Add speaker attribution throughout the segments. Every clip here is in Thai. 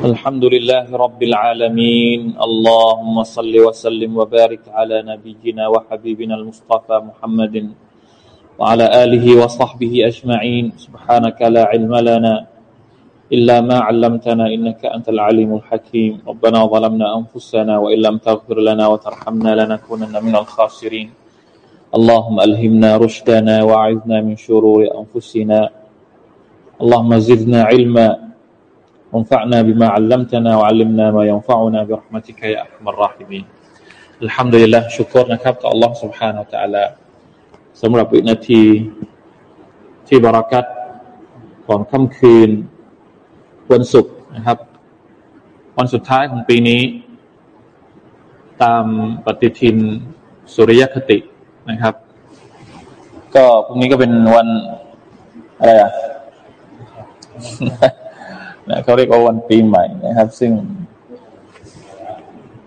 Speaker 1: الحمد لله رب العالمين. اللهم صل وسلم وبارك على نبينا وحبيبنا المصطفى محمد وعلى آله وصحبه أجمعين. سبحانك لا علم لنا إلا ما علمتنا إنك أنت العليم الحكيم. ربنا ظلمنا أنفسنا وإن لم تغفر لنا وترحمنا لنكونن من الخاسرين. اللهم ألهمنا رشدنا وأعذنا من شرور أنفسنا. اللهم زدنا علما. وانفعنا بما علمتنا وعلمنا ما ينفعنا برحمتك يا أرحم الراحمين الحمد لله ชุกรนะครับต่อ Allah سبحانه และ تعالى สำหรับวินาทีที่บารักัตของค่ำคืนวันศุกร์นะครับ วันสุดท้ายของปีนี้ ตามปฏิทินสุริยคตินะครับ ก็พรุ่งนี้ก็เป็นวันอะไรอ่ะ นะเขาเรียกว่าวันปีใหม่นะครับ ซึ่ง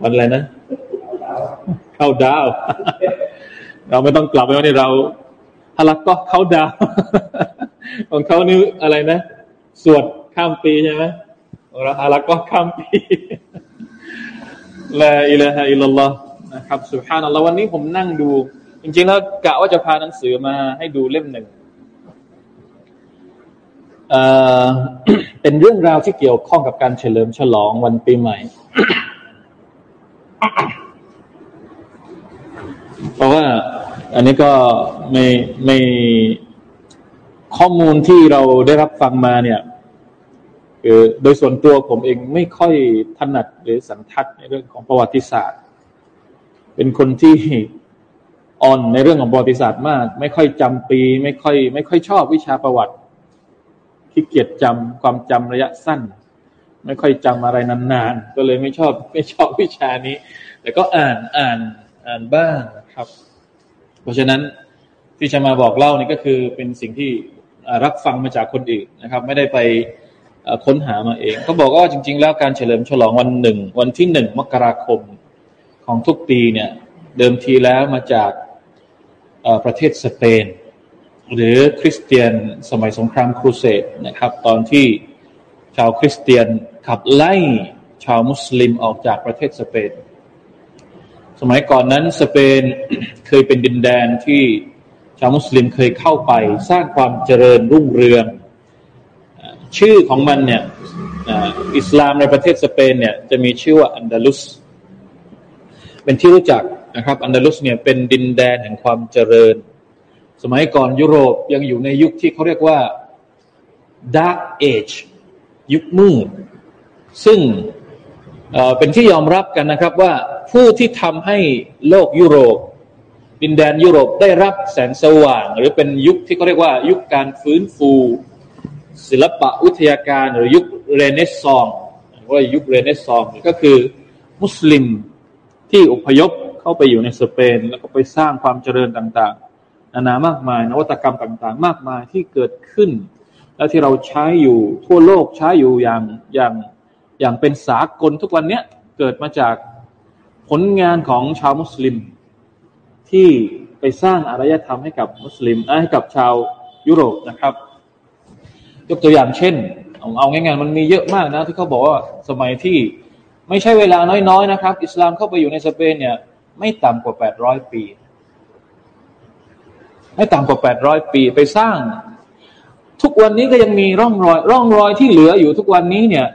Speaker 1: วันอะไรนะ เข้าดาว เราไม่ต้องกลับไปวันนี้เราฮาลักก็เข้าดาว ของเขานี่อะไรนะ สวดข้ามปีใช่ไหมของเราฮาลักก็ข้ามปีลาอิลาฮะอิลลอฮ์นะครับสุฮานัลลอฮ์วันนี้ผมนั่งดู จริงๆแล้วกะว่าจะพาหนังสือมาให้ดูเล่มหนึ่ง เป็นเรื่องราวที่เกี่ยวข้องกับการเฉลิมฉลองวันปีใหม่ เพราะว่าอันนี้ก็ไม่ไม่ข้อมูลที่เราได้รับฟังมาเนี่ยคือโดยส่วนตัวผมเองไม่ค่อยถนัดหรือสันทัดในเรื่องของประวัติศาสตร์ เป็นคนที่อ่อนในเรื่องของประวัติศาสตร์มาก ไม่ค่อยจำปี ไม่ค่อย ไม่ค่อยชอบวิชาประวัติ ขี้เกียจจำความจำระยะสั้น ไม่ค่อยจำอะไรนานๆ ก็เลยไม่ชอบไม่ชอบวิชานี้ แต่ก็อ่านอ่านอ่านบ้างนะครับ เพราะฉะนั้นที่จะมาบอกเล่านี่ก็คือเป็นสิ่งที่รับฟังมาจากคนอื่นนะครับ ไม่ได้ไปค้นหามาเองเขาบอกว่าจริง ๆ แล้วการเฉลิมฉลองวันหนึ่ง วันที่หนึ่งมกราคมของทุกปีเนี่ย เดิมทีแล้วมาจากประเทศสเปน หรือคริสเตียนสมัยสงครามครูเสดนะครับ ตอนที่ชาวคริสเตียนขับไล่ชาวมุสลิมออกจากประเทศสเปน สมัยก่อนนั้นสเปนเคยเป็นดินแดนที่ชาวมุสลิมเคยเข้าไปสร้างความเจริญรุ่งเรือง ชื่อของมันเนี่ยอิสลามในประเทศสเปนเนี่ยจะมีชื่อว่าอันดาลุส เป็นที่รู้จักนะครับ อันดาลุสเนี่ยเป็นดินแดนแห่งความเจริญ สมัยก่อนยุโรปยังอยู่ในยุคที่เขาเรียกว่า Dark Age ยุคมืด ซึ่งเป็นที่ยอมรับกันนะครับว่าผู้ที่ทำให้โลกยุโรปดินแดนยุโรปได้รับแสงสว่าง หรือเป็นยุคที่เขาเรียกว่า ยุคการฟื้นฟู ศิลปะวิทยาการหรือยุคเรเนซองส์ว่ายุคเรเนซองส์ก็คือมุสลิมที่อพยพเข้าไปอยู่ในสเปน แล้วก็ไปสร้างความเจริญต่าง นานามากมาย นวัตกรรมต่างๆ มากมายที่เกิดขึ้น และที่เราใช้อยู่ทั่วโลกใช้อยู่อย่างอย่างอย่างเป็นสากลทุกวันนี้เกิดมาจากผลงานของชาวมุสลิม ที่ไปสร้างอารยธรรมให้กับมุสลิมให้กับชาวยุโรปนะครับ ยกตัวอย่างเช่น เอาง่ายๆมันมีเยอะมากนะ ที่เขาบอกว่าสมัยที่ไม่ใช่เวลาน้อยๆนะครับ อิสลามเข้าไปอยู่ในสเปนเนี่ยไม่ต่ำกว่าแปดร้อยปี ไม่ต่ำกว่าแปดร้อยปีไปสร้าง ทุกวันนี้ก็ยังมีร่องรอย ร่องรอยที่เหลืออยู่ทุกวันนี้เนี่ย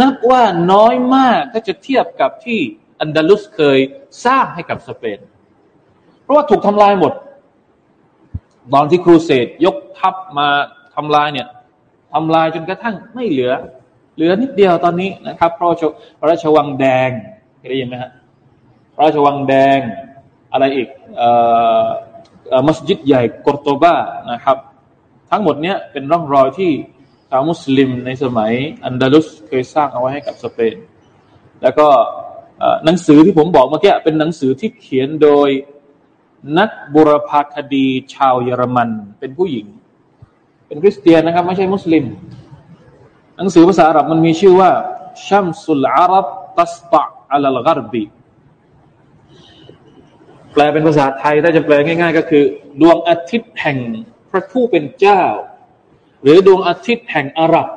Speaker 1: นับว่าน้อยมากถ้าจะเทียบกับที่อันดาลุสเคยสร้างให้กับสเปน เพราะว่าถูกทำลายหมด ตอนที่ครูเสดยกทัพมาทำลายเนี่ยทำลายจนกระทั่งไม่เหลือ เหลือนิดเดียวตอนนี้นะครับพระราชพระราชวังแดงได้ยินไหมฮะพระราชวังแดงอะไรอีกเอ่อ มัสยิดใหญ่กอร์โตบานะครับ ทั้งหมดเนี้ยเป็นร่องรอยที่ชาวมุสลิมในสมัยอันดาลุสเคยสร้างเอาไว้ให้กับสเปน แล้วก็หนังสือที่ผมบอกเมื่อกี้เป็นหนังสือที่เขียนโดยนักบุรพาคดีชาวเยอรมันเป็นผู้หญิง เป็นคริสเตียนนะครับ ไม่ใช่มุสลิม หนังสือภาษาอาหรับมันมีชื่อว่าชัมสุลอารับตัสตะอัลลกรบี แปลเป็นภาษาไทยถ้าจะแปลง่าย ๆ ก็คือ ดวงอาทิตย์แห่งพระผู้เป็นเจ้า หรือดวงอาทิตย์แห่งอาหรับ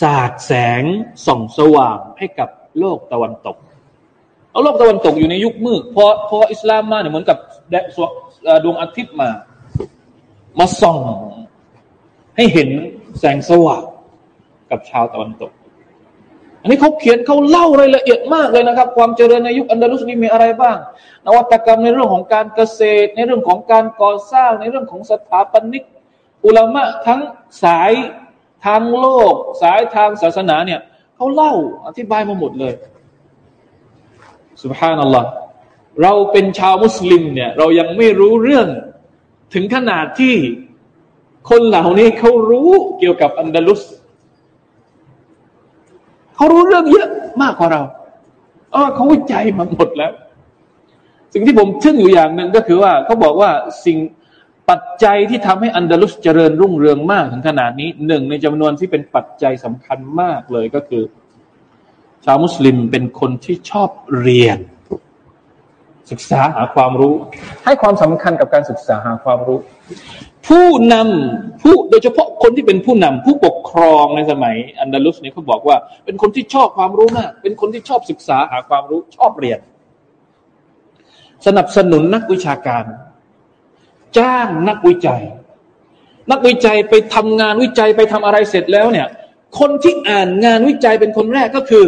Speaker 1: สาดแสงส่องสว่างให้กับโลกตะวันตกเอาโลกตะวันตกอยู่ในยุคมืดพอพออิสลามมาเนี่ยเหมือนกับดวงอาทิตย์มา มาส่อง ให้เห็นแสงสว่างกับชาวตะวันตก อันนี้เขาเขียนเขาเล่ารายละเอียดมากเลยนะครับ ความเจริญในยุคอันดาลุสนี้มีอะไรบ้าง นวัตกรรมในเรื่องของการเกษตร ในเรื่องของการก่อสร้าง ในเรื่องของสถาปนิก อุลามะทั้งสายทางโลก สายทางศาสนาเนี่ยเขาเล่าอธิบายมาหมดเลยสุบฮานัลลอฮ์เราเป็นชาวมุสลิมเนี่ย เรายังไม่รู้เรื่องถึงขนาดที่คนเหล่านี้เขารู้เกี่ยวกับอันดาลุส เขารู้เรื่องเยอะมากกว่าเราเออเขาวิจัยมาหมดแล้ว สิ่งที่ผมทึ่งอยู่อย่างหนึ่งก็คือว่าเขาบอกว่าสิ่งปัจจัยที่ทำให้อันดาลุสเจริญรุ่งเรืองมากถึงขนาดนี้หนึ่งในจำนวนที่เป็นปัจจัยสำคัญมากเลยก็คือ ชาวมุสลิมเป็นคนที่ชอบเรียน ศึกษาหาความรู้ ให้ความสำคัญกับการศึกษาหาความรู้ ผู้นำผู้โดยเฉพาะคนที่เป็นผู้นำผู้ปกครองในสมัย อันดาลุสเนี่ยเขาบอกว่า เป็นคนที่ชอบความรู้มาก เป็นคนที่ชอบศึกษาหาความรู้ชอบเรียน สนับสนุนนักวิชาการ จ้างนักวิจัย นักวิจัยไปทำงานวิจัยไปทำอะไรเสร็จแล้วเนี่ย คนที่อ่านงานวิจัยเป็นคนแรกก็คือ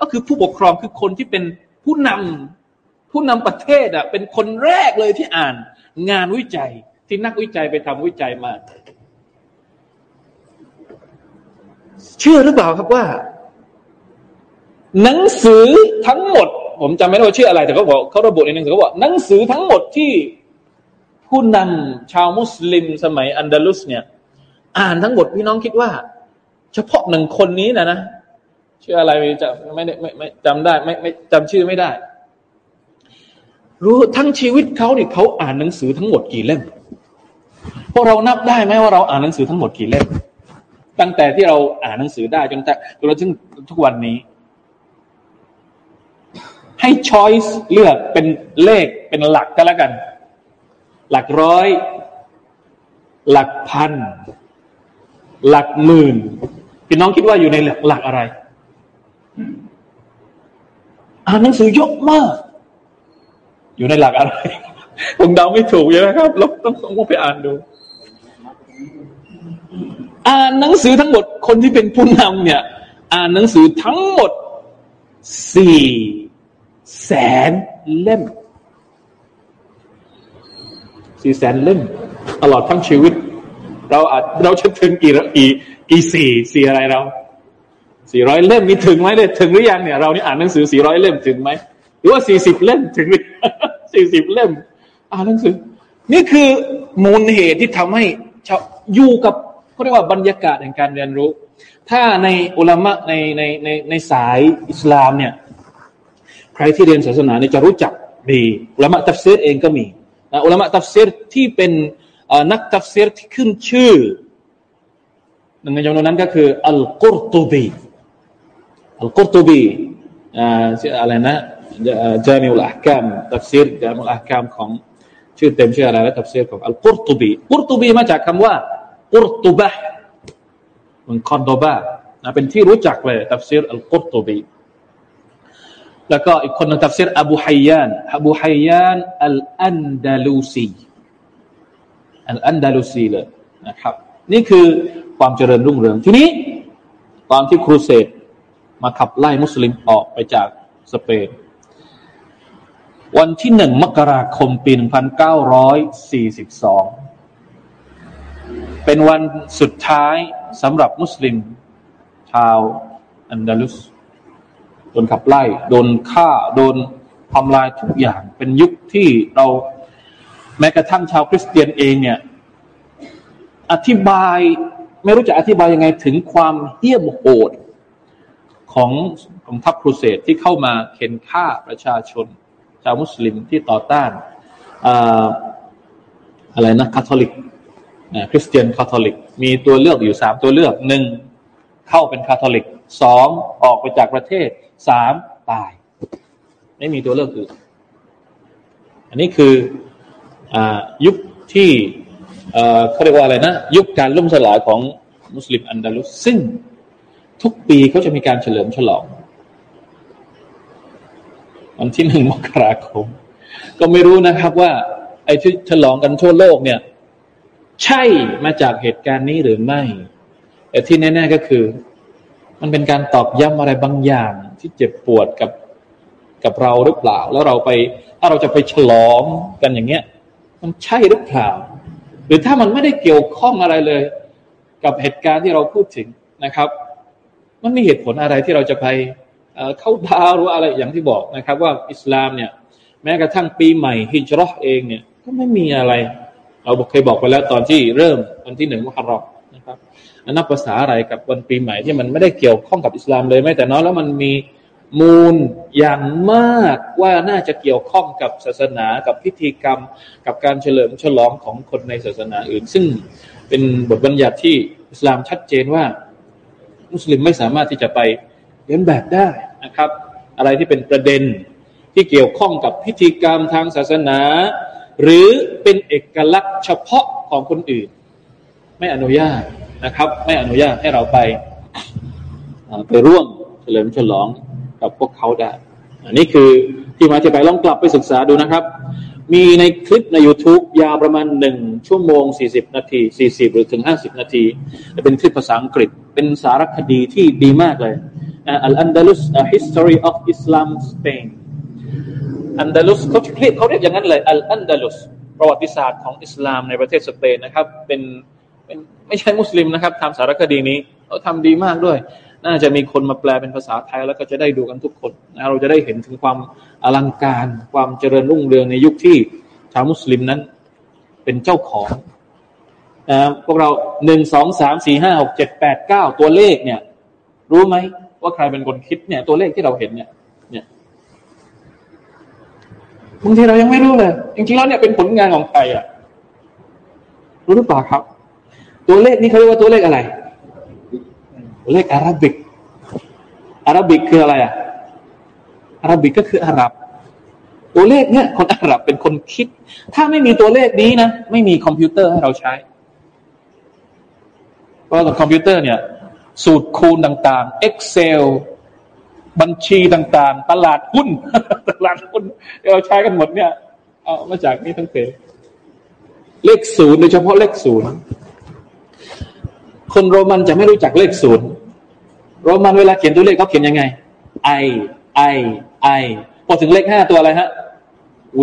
Speaker 1: ก็คือผู้ปกครองคือคนที่เป็นผู้นำ ผู้นำประเทศอะเป็นคนแรกเลยที่อ่าน งานวิจัยที่นักวิจัยไปทำวิจัยมา เชื่อหรือเปล่าครับว่า หนังสือทั้งหมด ผมจำไม่ได้ว่าชื่ออะไร แต่เขาบอกเขาระบุในหนังสือเขาบอกหนังสือทั้งหมดที่ผู้นำชาวมุสลิมสมัยอันดาลุสเนี่ย อ่านทั้งหมดพี่น้องคิดว่า เฉพาะหนึ่งคนนี้นะนะชื่ออะไรจะไม่ได้ไม่ไม่จำได้ ไม่ไม่จำชื่อไม่ได้ รู้ทั้งชีวิตเขาเนี่ยเขาอ่านหนังสือทั้งหมดกี่เล่มพวกเรานับได้ไหมว่าเราอ่านหนังสือทั้งหมดกี่เล่มตั้งแต่ที่เราอ่านหนังสือได้จนแต่จนถึงทุกวันนี้ ให้ช้อยส์เลือกเป็นเลขเป็นหลักก็แล้วกัน หลักร้อย หลักพัน หลักหมื่นพี่น้องคิดว่าอยู่ในหลักหลักอะไร อ่านหนังสือเยอะมาก อยู่ในหลักอะไรผมเดาไม่ถูกเลยนะครับเราต้องต้องไปอ่านดูอ่านหนังสือทั้งหมดคนที่เป็นผู้นำเนี่ย อ่านหนังสือทั้งหมดสี่แสนเล่มสี่แสนเล่มตลอดทั้งชีวิต เราอาจเราจะถึงกี่กี่กี่สี่สี่อะไรเราสี่ร้อยเล่มมีถึงไหมเลยถึงหรือยังเนี่ยเรานี่อ่านหนังสือสี่ร้อยเล่มถึงไหม หรือว่าสี่สิบเล่มถึงสี่สิบเล่ม อ่านหนังสือ นี่คือมูลเหตุที่ทำให้ชาวอยู่กับเขาเรียกว่าบรรยากาศแห่งการเรียนรู้ ถ้าในอุลามะในในในในสายอิสลามเนี่ย ใครที่เรียนศาสนาเนี่ยจะรู้จักดีอุลามะตัฟซีรเองก็มีอุลามะตัฟซีรที่เป็นนักตัฟซีรที่ขึ้นชื่อหนึ่งในจำนวนนั้นก็คืออัลกุรตูบีอัลกุรตูบีอะไรนะ جامع الأحكام ตัฟซีร جامع الأحكام ของชื่อเต็มชื่ออะไรนะตัฟซีรของอัลกุรตูบีกุรตูบีมาจากคำว่ากุรตูบะเมืองคอร์โดบาเป็นที่รู้จักเลยตัฟซีรอัลกุรตูบีแล้วก็อีกคนนึงตัฟซีรอบูฮัยยานอบูฮัยยานอัลอันดาลูซีอัลอันดาลูซีเลยนะครับ นี่คือความเจริญรุ่งเรืองทีนี้ ตอนที่ครูเสดมาขับไล่มุสลิมออกไปจากสเปน วันที่หนึ่งมกราคมปีหนึ่งพันเก้าร้อยสี่สิบสองเป็นวันสุดท้ายสำหรับมุสลิม ชาวอันดาลุสโดนขับไล่ โดนฆ่า โดนทำลายทุกอย่าง เป็นยุคที่เราแม้กระทั่งชาวคริสเตียนเองเนี่ย อธิบายไม่รู้จะอธิบายยังไงถึงความเหี้ยมโหดของของทัพครูเสดที่เข้ามาเข็นฆ่าประชาชน ชาวมุสลิมที่ต่อต้านอะไรนะคาทอลิกคริสเตียนคาทอลิก มีตัวเลือกอยู่สามตัวเลือกหนึ่งเข้าเป็นคาทอลิกสองออกไปจากประเทศสามตาย ไม่มีตัวเลือกอื่นอันนี้คือยุคที่เขาเรียกว่าอะไรนะ ยุคการล่มสลายของมุสลิมอันดาลุสซึ่งทุกปีเขาจะมีการเฉลิมฉลอง วันที่หนึ่งมกราคม ก็ไม่รู้นะครับว่า ไอ้ที่ฉลองกันทั่วโลกเนี่ย ใช่มาจากเหตุการณ์นี้หรือไม่ แต่ที่แน่ๆก็คือ มันเป็นการตอกย้ำอะไรบางอย่างที่เจ็บปวดกับกับเราหรือเปล่า แล้วเราไป ถ้าเราจะไปฉลองกันอย่างเงี้ย มันใช่หรือเปล่า หรือถ้ามันไม่ได้เกี่ยวข้องอะไรเลย กับเหตุการณ์ที่เราพูดถึงนะครับ มันมีเหตุผลอะไรที่เราจะไป เข้าดาวหรืออะไรอย่างที่บอกนะครับ ว่าอิสลามเนี่ย แม้กระทั่งปีใหม่ฮิจรัชเองเนี่ยก็ไม่มีอะไร เราเคยบอกไปแล้วตอนที่เริ่มวันที่หนึ่งมุฮัรรอมนะครับนับภาษาอะไรกับวันปีใหม่ที่มันไม่ได้เกี่ยวข้องกับอิสลามเลยแม้แต่น้อยแล้วมันมีมูลอย่างมากว่าน่าจะเกี่ยวข้องกับศาสนากับพิธีกรรม กับการเฉลิมฉลองของคนในศาสนาอื่น ซึ่งเป็นบทบัญญัติที่อิสลามชัดเจนว่า มุสลิมไม่สามารถที่จะไป เลียนแบบได้นะครับ อะไรที่เป็นประเด็นที่เกี่ยวข้องกับพิธีกรรมทางศาสนา หรือเป็นเอกลักษณ์เฉพาะของคนอื่น ไม่อนุญาตนะครับ ไม่อนุญาตให้เราไปไปร่วมเฉลิมฉลองกับพวกเขาได้ อันนี้คือที่มาที่ไปลองกลับไปศึกษาดูนะครับ มีในคลิปใน YouTube ยาวประมาณหนึ่งชั่วโมง 40 นาที 40 หรือถึง 50 นาที เป็นคลิปภาษาอังกฤษ เป็นสารคดีที่ดีมากเลยอัลอันดาลุส history of Islam Spain อันดาลุสเขาเรียกเขาเรียกอย่างนั้นเลยอัลอันดาลุสประวัติศาสตร์ของอิสลามในประเทศสเปนนะครับ เป็นเป็นไม่ใช่มุสลิมนะครับทำสารคดีนี้เขาทำดีมากด้วย น่าจะมีคนมาแปลเป็นภาษาไทยแล้วก็จะได้ดูกันทุกคนนะเราจะได้เห็นถึงความอลังการ ความเจริญรุ่งเรืองในยุคที่ชาวมุสลิมนั้นเป็นเจ้าของนะพวกเราหนึ่งสองสามสี่ห้าหกเจ็ดแปดเก้าตัวเลขเนี่ย รู้ไหมว่าใครเป็นคนคิดเนี่ย ตัวเลขที่เราเห็นเนี่ย เนี่ยบางทีเรายังไม่รู้เลยจริงๆแล้วเนี่ยเป็นผลงานของใครอะรู้หรือเปล่าครับ ตัวเลขนี้เขาเรียกว่าตัวเลขอะไร เลขอาราบิกArabic คืออะไรอะ Arabic ก็คืออาหรับ ตัวเลขเนี่ย คนอาหรับเป็นคนคิด ถ้าไม่มีตัวเลขนี้นะ ไม่มีคอมพิวเตอร์ให้เราใช้เพราะกับคอมพิวเตอร์เนี่ย สูตรคูณต่างๆ Excel บัญชีต่างๆ ตลาดหุ้น ตลาดหุ้นเราใช้กันหมดเนี่ย เอามาจากนี้ทั้งเพเลขศูนย์โดยเฉพาะเลขศูนย์ คนโรมันจะไม่รู้จักเลขศูนย์โรมันเวลาเขียนตัวเลขเขาเขียนยังไง i i i พอถึงเลขห้าตัวอะไรฮะ v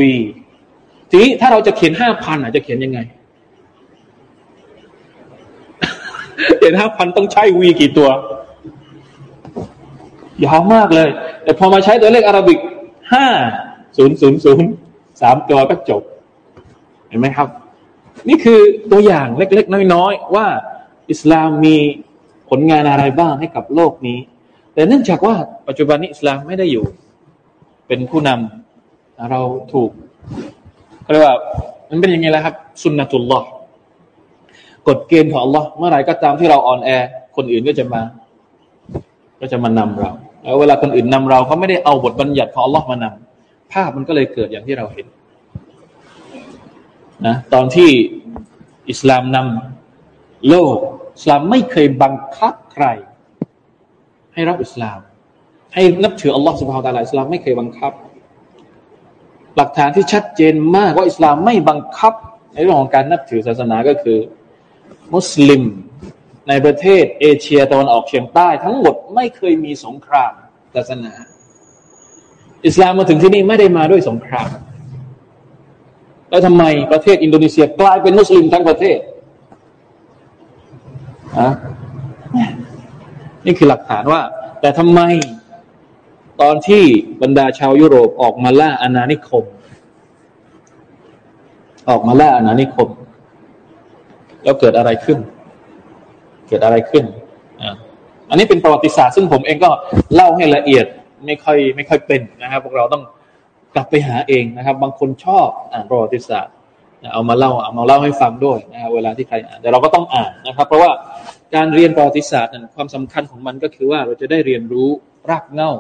Speaker 1: ทีนี้ถ้าเราจะเขียนห้าพันอะจะเขียนยังไง เขียนห้าพันต้องใช้ v กี่ตัวยาวมากเลย แต่พอมาใช้ตัวเลขอาราบิกห้าศูนย์ศูนย์ศูนย์สามตัวก็จบ เห็นไหมครับ นี่คือตัวอย่างเล็กๆ น้อยๆ ว่า อิสลามมีผลงานอะไรบ้างให้กับโลกนี้ แต่เนื่องจากว่าปัจจุบันนี้อิสลามไม่ได้อยู่ เป็นผู้นำเราถูกเรียกว่ามันเป็นยังไงล่ะครับสุนนะตุลลอฮ์กฎเกณฑ์ของ Allah เมื่อไหร่ก็ตามที่เราอ่อนแอ คนอื่นก็จะมา ก็จะมานำเรา แล้วเวลาคนอื่นนำเราเขาไม่ได้เอาบทบัญญัติของ Allah มานำภาพมันก็เลยเกิดอย่างที่เราเห็นนะตอนที่อิสลามนำโลก อิสลามไม่เคยบังคับใคร ให้รับอิสลาม ให้นับถืออัลลอฮฺสุบฮาวตาลาอิสลามไม่เคยบังคับ หลักฐานที่ชัดเจนมากว่าอิสลามไม่บังคับ ในเรื่องของการนับถือศาสนาก็คือ มุสลิมในประเทศเอเชียตะวันออกเฉียงใต้ ทั้งหมดไม่เคยมีสงครามศาสนา อิสลามมาถึงที่นี่ไม่ได้มาด้วยสงคราม แล้วทำไมประเทศอินโดนีเซียกลายเป็นมุสลิมทั้งประเทศ อะนี่คือหลักฐานว่า แต่ทำไมตอนที่บรรดาชาวยุโรปออกมาล่าอาณานิคม ออกมาล่าอาณานิคม แล้วเกิดอะไรขึ้น เกิดอะไรขึ้นอ่อันนี้เป็นประวัติศาสตร์ซึ่งผมเองก็เล่าให้ละเอียดไม่ค่อยไม่ค่อยเป็นนะครับพวกเราต้องกลับไปหาเองนะครับ บางคนชอบอ่านประวัติศาสตร์เอามาเล่าเอามาเล่าให้ฟังด้วยนะครับเวลาที่ใครอ่านแต่เราก็ต้องอ่านนะครับ เพราะว่า การเรียนประวัติศาสตร์นั้นความสำคัญของมันก็คือว่าเราจะได้เรียนรู้รากเหง้า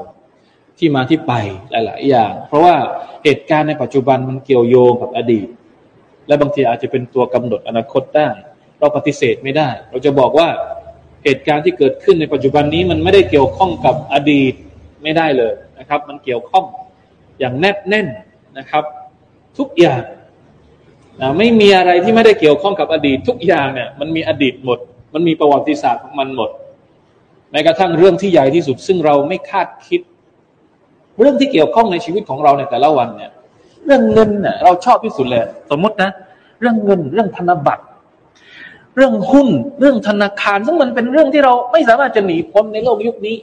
Speaker 1: ที่มาที่ไปหลาย ๆ อย่าง เพราะว่าเหตุการณ์ในปัจจุบันมันเกี่ยวโยงกับอดีต และบางทีอาจจะเป็นตัวกำหนดอนาคตได้ เราปฏิเสธไม่ได้ เราจะบอกว่าเหตุการณ์ที่เกิดขึ้นในปัจจุบันนี้มันไม่ได้เกี่ยวข้องกับอดีตไม่ได้เลยนะครับ มันเกี่ยวข้องอย่างแนบแน่นนะครับ ทุกอย่างนะไม่มีอะไรที่ไม่ได้เกี่ยวข้องกับอดีต ทุกอย่างเนี่ยมันมีอดีตหมด มันมีประวัติศาสตร์ของมันหมดแม้กระทั่งเรื่องที่ใหญ่ที่สุด ซึ่งเราไม่คาดคิด เรื่องที่เกี่ยวข้องในชีวิตของเราในแต่ละวันเนี่ย เรื่องเงินเนี่ยเราชอบที่สุดเลย สมมตินะ เรื่องเงิน เรื่องธนบัตร เรื่องหุ้น เรื่องธนาคาร ซึ่งมันเป็นเรื่องที่เราไม่สามารถจะหนีพ้นในโลกยุคนี้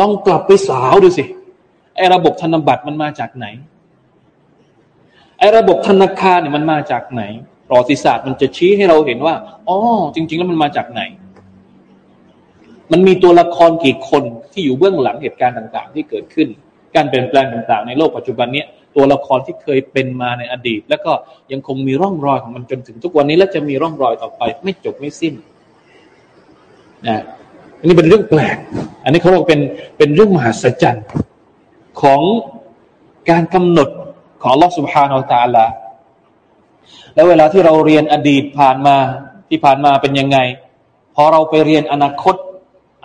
Speaker 1: ลองกลับไปสาวดูสิไอ้ระบบธนบัตรมันมาจากไหนไอ้ระบบธนาคารเนี่ยมันมาจากไหน ประวัติศาสตร์มันจะชี้ให้เราเห็นว่าอ๋อจริง ๆ แล้วมันมาจากไหน มันมีตัวละครกี่คนที่อยู่เบื้องหลังเหตุการณ์ต่าง ๆ ที่เกิดขึ้น การเปลี่ยนแปลงต่าง ๆ ในโลกปัจจุบันเนี้ยตัวละครที่เคยเป็นมาในอดีต แล้วก็ยังคงมีร่องรอยของมันจนถึงทุกวันนี้ และจะมีร่องรอยต่อไป ไม่จบไม่สิ้นนะอันนี้เป็นเรื่องแปลก อันนี้เขาบอกเป็นเป็นเรื่องมหัศจรรย์ของการกำหนดของลอสุภานตาลา แล้วเวลาที่เราเรียนอดีตผ่านมาที่ผ่านมาเป็นยังไง พอเราไปเรียนอนาคต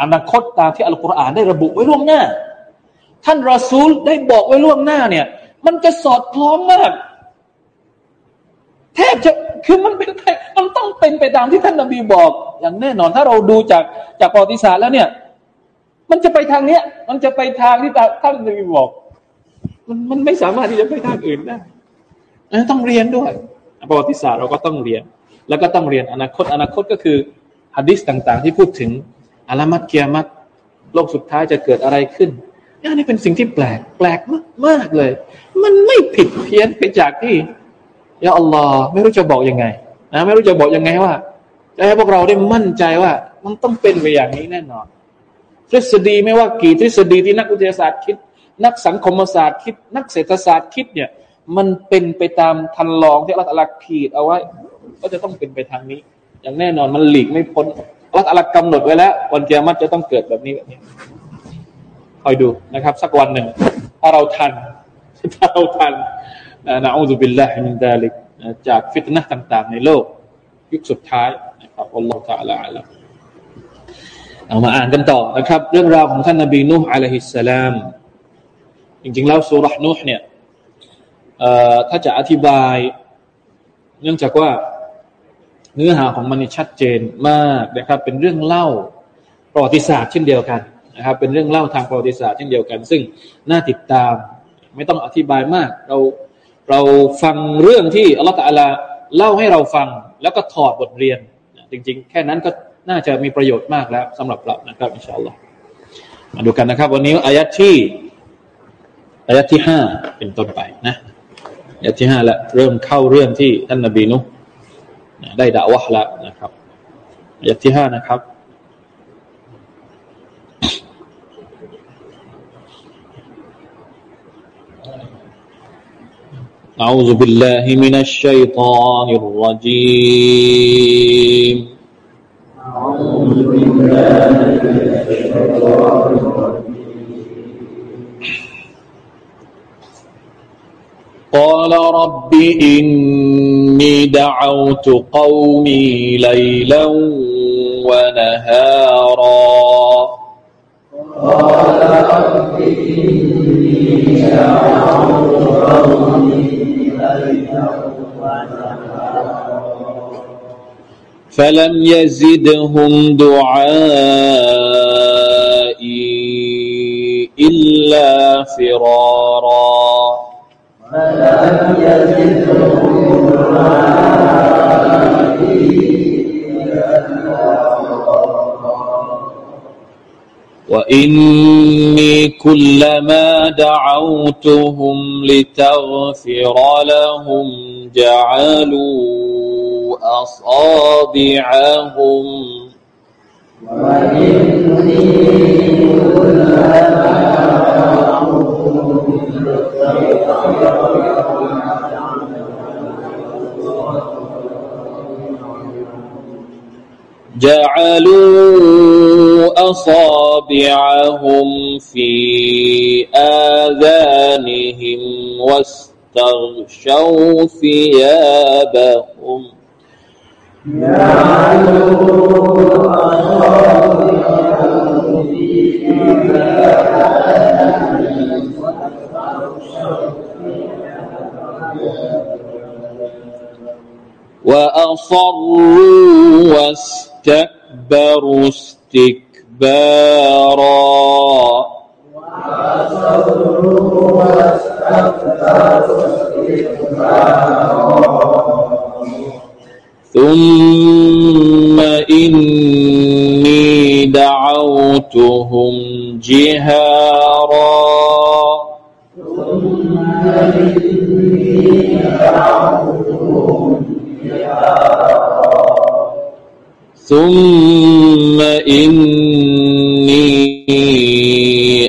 Speaker 1: อนาคตตามที่อัลกุรอานได้ระบุไว้ล่วงหน้า ท่านรอซูลได้บอกไว้ล่วงหน้าเนี่ย มันจะสอดคล้องมาก แทบจะคือมันเป็นมันต้องเป็นไปตามที่ท่านนบีบอก อย่างแน่นอน ถ้าเราดูจากจากประวัติศาสตร์แล้วเนี่ย มันจะไปทางเนี้ย มันจะไปทางที่ท่านนบีบอก มันมันไม่สามารถที่จะไปทางอื่นได้ต้องเรียนด้วย ประวัติศาสตร์เราก็ต้องเรียน แล้วก็ต้องเรียนอนาคต อนาคตก็คือฮะดิษต่างๆ ที่พูดถึงอาลามัตเกียมัตโลกสุดท้ายจะเกิดอะไรขึ้นนี่เป็นสิ่งที่แปลกแปลกมากมากเลย มันไม่ผิดเพี้ยนไปจากที่ยาอัลลอฮ์ไม่รู้จะบอกยังไงนะไม่รู้จะบอกยังไงว่าจะให้พวกเราได้มั่นใจว่ามันต้องเป็นไปอย่างนี้แน่นอน ทฤษฎีไม่ว่ากี่ทฤษฎีที่นักวิทยาศาสตร์คิด นักสังคมศาสตร์คิด นักเศรษฐศาสตร์คิดเนี่ย มันเป็นไปตามครรลองที่อัลลอฮฺขีดเอาไว้ ก็จะต้องเป็นไปทางนี้ อย่างแน่นอนมันหลีกไม่พ้นอัลลอฮฺกำหนดไว้แล้ว วันกิยามะฮ์จะต้องเกิดแบบนี้แบบนี้ คอยดูนะครับ สักวันหนึ่งถ้าเราทันถ้าเราทันنعوذ بالله من ذلكจากฟิตนะต่าง ๆ ในโลก ยุคสุดท้ายนะครับالله تعالى อัลลอฮเอามาอ่านกันต่อนะครับ เรื่องราวของท่านนบีนุ่มอะลัยฮิสสลาม จริง ๆ แล้วสุรษนุ่เนี่ย ถ้าจะอธิบาย เนื่องจากว่าเนื้อหาของมันชัดเจนมากนะครับ เป็นเรื่องเล่าประวัติศาสตร์เช่นเดียวกันนะครับ เป็นเรื่องเล่าทางประวัติศาสตร์เช่นเดียวกัน ซึ่งน่าติดตามไม่ต้องอธิบายมาก เราเราฟังเรื่องที่อัลลอฮฺตะลาเล่าให้เราฟังแล้วก็ถอดบทเรียน จริง ๆ แค่นั้นก็น่าจะมีประโยชน์มากแล้วสำหรับเรานะครับอินชาอัลลอฮ์มาดูกันนะครับ วันนี้อายัดที่อายะที่ห้าเป็นต้นไปนะ อายะที่ห้าละเริ่มเข้าเรื่องที่ท่านนบีนุได้ด่าวะละนะครับอายะที่ห้านะครับ أعوذ بالله من الشيطان الرجيم أعوذ بالله من الشيطان الرجيم قال رب إني دعوت قومي ليلا ونهارا. قال رب إني دعوت قومي فلم يزدهم دعائي إلا فرارا. وإني كلما دعوتهم لتغفر لهم جعلوا أصابعهم. وإني كلما جعلوا أصابعهم في آذانهم واستغشوا ثيابهم. وأصروا واستغشوا واستكبروا استكبارا واستكبروا ثم إني دعوتهم جهارا. ثم إني دعوتهم ثم إني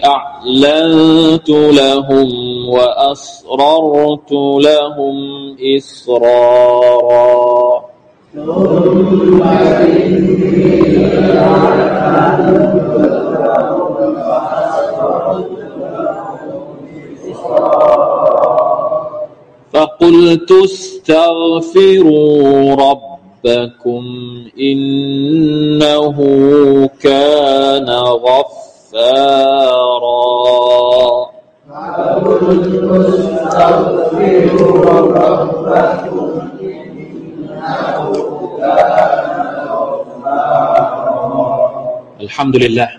Speaker 1: أعلنت لهم وأسررت لهم إسرارا ثم إني أعلنت لهم كان غفارا فقلت استغفروا ربكم إنه كان غفارا الحمد لله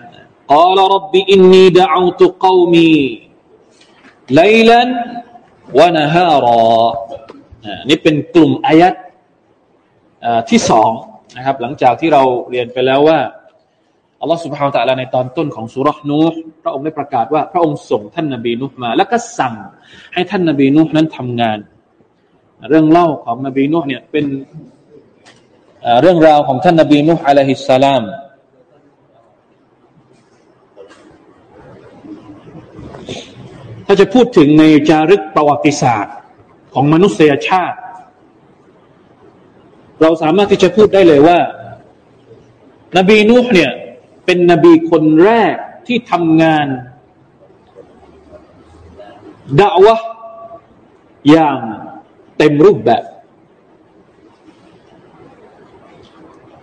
Speaker 1: قال رب إني دعوت قومي ليلا วานาฮารอนี่เป็นกลุ่มอายัด ที่สองนะครับหลังจากที่เราเรียนไปแล้วว่าอัลลอฮฺสุบฮาวตะลาในตอนต้นของสุรษนูพระองค์ได้ประกาศว่าพระองค์ส่งท่านนบีนุมา แล้วก็สั่งให้ท่านนบีนุนั้นทำงาน เรื่องเล่าของนบีนุเนี่ยเป็นเรื่องราวของท่านนบีนุอะลัยฮิสสลามถ้าจะพูดถึงในจารึกประวัติศาสตร์ของมนุษยชาติ เราสามารถที่จะพูดได้เลยว่า นบีนุห์เนี่ย เป็นนบีคนแรกที่ทำงานด่าวะอย่างเต็มรูปแบบ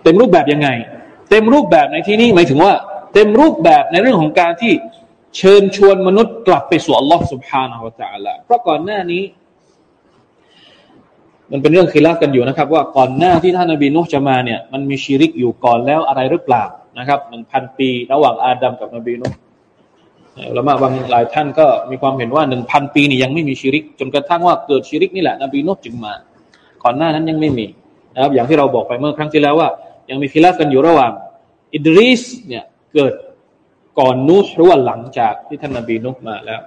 Speaker 1: เต็มรูปแบบยังไง เต็มรูปแบบในที่นี้หมายถึงว่า เต็มรูปแบบในเรื่องของการที่เชิญชวนมนุษย์กลับไปสู่อัลลอฮ์สุบฮานาอัลลอฮ์เพราะก่อนหน้านี้ มันเป็นเรื่องคิลาฟกันอยู่นะครับ ว่าก่อนหน้าที่ท่านนบีนุฮจะมาเนี่ยมันมีชีริกอยู่ก่อนแล้วอะไรหรือเปล่านะครับหนึ่งพันปีระหว่างอาดัมกับนบีนุฮแล้วมาบางหลายท่านก็มีความเห็นว่าหนึ่งพันปีนี่ยังไม่มีชีริก จนกระทั่งว่าเกิดชีริกนี่แหละนบีนุฮจึงมา ก่อนหน้านั้นยังไม่มีนะครับอย่างที่เราบอกไปเมื่อครั้งที่แล้วว่า ยังมีคิลาฟกันอยู่ระหว่าง อิดริสเนี่ยเกิดก่อนนุหรือว่าหลังจากที่ท่านนบีนุมาแล้ว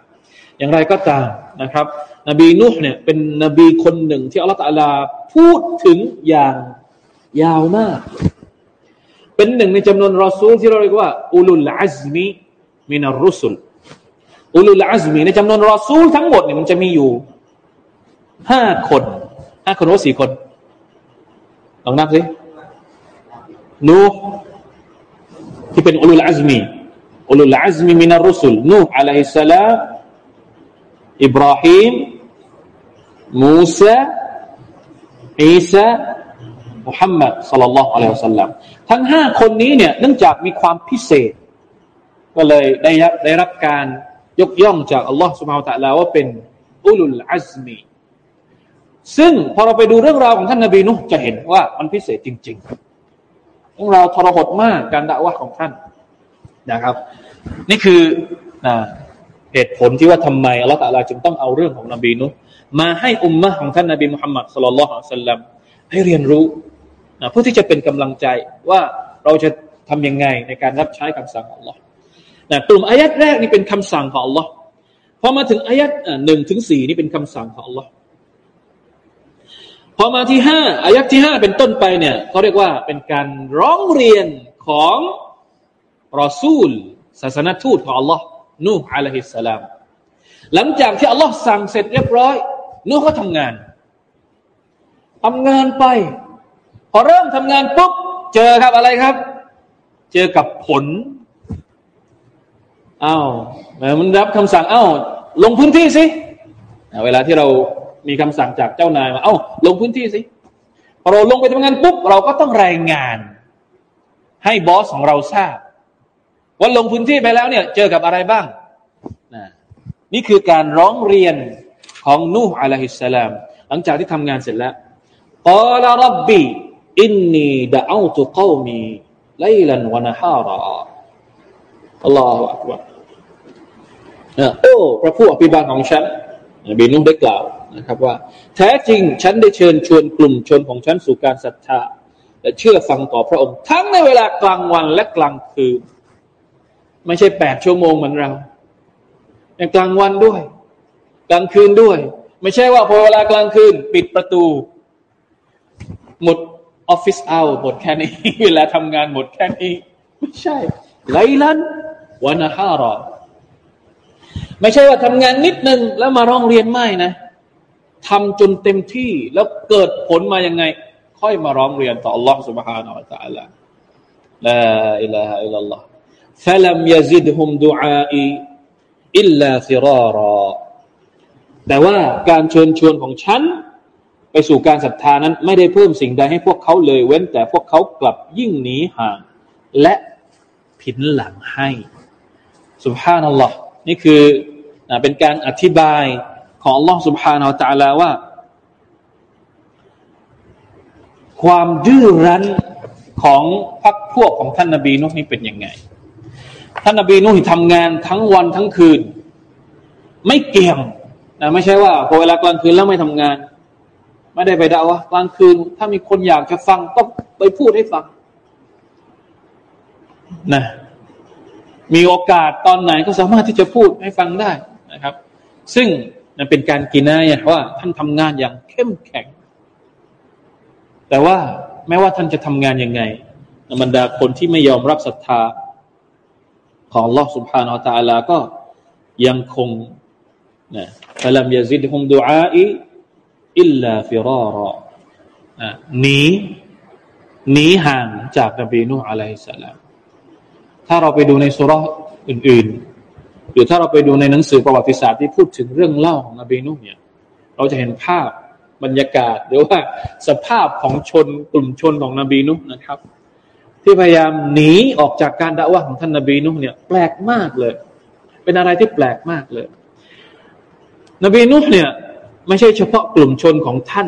Speaker 1: อย่างไรก็ตามนะครับ นบีนุเนี่ยเป็นนบีคนหนึ่งที่อัลลอฮฺตาลาพูดถึงอย่างยาวมาก เป็นหนึ่งในจำนวนรอซูลที่เราเรียกว่าอุลุลอัซมีมินารุสุลอุลุลอัซมีในจำนวนรอซูลทั้งหมดเนี่ยมันจะมีอยู่ห้าคนห้าคนหรือสี่คนลองนับสินูที่เป็นอุลุลอัซมีอุลุลอัซมีมินารุสุลนูฮ์อะลัยฮิสสลาม อิบราฮิมมูซาอีสามุฮัมมัดสัลลัลลอฮุอะลัยฮิวสัลลัมทั้งห้าคนนี้เนี่ยเนื่องจากมีความพิเศษ ก็เลยได้รับได้รับการยกย่องจากอัลลอฮ์สุบฮาวตะลาว่าเป็นอุลุลอัซมีซึ่งพอเราไปดูเรื่องราวของท่านนาบีนุจะเห็นว่ามันพิเศษจริง ๆ เรื่องราวทรหดมากการด่าวะของท่านนะครับ นี่คือนะ เหตุผลที่ว่าทำไมอัลลอฮฺตะลาจึงต้องเอาเรื่องของนบีนุมาให้อุมมะของท่านนบีมุฮัมมัดสุลลัลลอฮุสัลลัมให้เรียนรู้นะเพื่อที่จะเป็นกำลังใจว่าเราจะทํำยังไงในการรับใช้คำสั่งของอัลลอฮ์นะกลุ่มอายัดแรกนี่เป็นคำสั่งของอัลลอฮ์พอมาถึงอายัดหนึ่งถึงสี่นี่เป็นคำสั่งของอัลลอฮ์พอมาที่ห้าอายัดที่ห้าเป็นต้นไปเนี่ยเขาเรียกว่าเป็นการร้องเรียนของรอซูล ศาสนทูตของ Allah นูฮ์อะลัยฮิสสลาม หลังจากที่ Allah สั่งเสร็จเรียบร้อย นูฮ์ก็ทำงานทำงานไป พอเริ่มทำงานปุ๊บ เจอครับอะไรครับ เจอกับผลอา้าวมันรับคำสั่งอ้าวลงพื้นที่สิเวลาที่เรามีคำสั่งจากเจ้านายมา เอ้าลงพื้นที่สิพอเราลงไปทำงานปุ๊บ เราก็ต้องรายงาน ให้บอสของเราทราบ ว่าลงพื้นที่ไปแล้วเนี่ย เจอกับอะไรบ้างนะนี่คือการร้องเรียนของนูฮ์อะลัยฮิสสลาม หลังจากที่ทำงานเสร็จแล้วกอลรับบีอินนีดะอูตุกอมีไลลันวะนฮาราอัลลอฮฺอักบารโอ้พระผู้อภิบาลของฉันนบีนุ่ได้กล่าวนะครับว่า แท้จริงฉันได้เชิญชวนกลุ่มชนของฉันสู่การศรัทธาและเชื่อฟังต่อพระองค์ ทั้งในเวลากลางวันและกลางคืน ไม่ใช่แปดชั่วโมงเหมือนเราในกลางวันด้วย กลางคืนด้วย ไม่ใช่ว่าพอเวลากลางคืน ปิดประตู หมดออฟฟิศเอาหมดแค่นี้เวลาทำงานหมดแค่นี้ ไม่ใช่ไลลันวันฮารอไม่ใช่ว่าทำงานนิดนึงแล้วมาร้องเรียนไม่นะทำจนเต็มที่แล้วเกิดผลมายังไง ค่อยมาร้องเรียนต่อ Allah سبحانه และ تعالى ลาอิลาฮะอิลลัลลอฮ فلم يزدهم دعائي إلا فرارا แต่ว่าการเชิญชวนของฉัน ไปสู่การศรัทธานั้น ไม่ได้เพิ่มสิ่งใดให้พวกเขาเลย เว้นแต่พวกเขากลับยิ่งหนีห่าง และผินหลังให้สุภานัลลอฮ์นี่คือเป็นการอธิบายของ Allah سبحانه และ تعالى ว่า ความดื้อรั้นของพรรคพวกของท่านนาบีนุนี่เป็นยังไง ท่านนาบีนุทำงานทั้งวันทั้งคืน ไม่เกี่ยงนะไม่ใช่ว่าพอเวลากลางคืนแล้วไม่ทำงาน ไม่ได้ไปด่าวะกลางคืน ถ้ามีคนอยากจะฟังก็ไปพูดให้ฟังนะมีโอกาสตอนไหนก็สามารถที่จะพูดให้ฟังได้นะครับ ซึ่งนั่นเป็นการกินนะว่า ท่านทำงานอย่างเข้มแข็ง แต่ว่าแม้ว่าท่านจะทำงานยังไงบรรดาคนที่ไม่ยอมรับศรัทธา ของลอสุภานาอัลตาลาก็ยังคงนะฟลัมยาซิดฮุมดูอาอิอิลลาฟิรารอหนีหนีห่างจากนบีนูอะลัยฮิสลามถ้าเราไปดูในสุรอื่น ๆ หรือถ้าเราไปดูในหนังสือประวัติศาสตร์ที่พูดถึงเรื่องเล่าของนบีนุ่เนี่ยเราจะเห็นภาพบรรยากาศหรือว่าสภาพของชนกลุ่มชนของนบีนุ่นะครับ ที่พยายามหนีออกจากการด่าว่าของท่านนบีนุ่เนี่ยแปลกมากเลย เป็นอะไรที่แปลกมากเลย นบีนุ่เนี่ยไม่ใช่เฉพาะกลุ่มชนของท่าน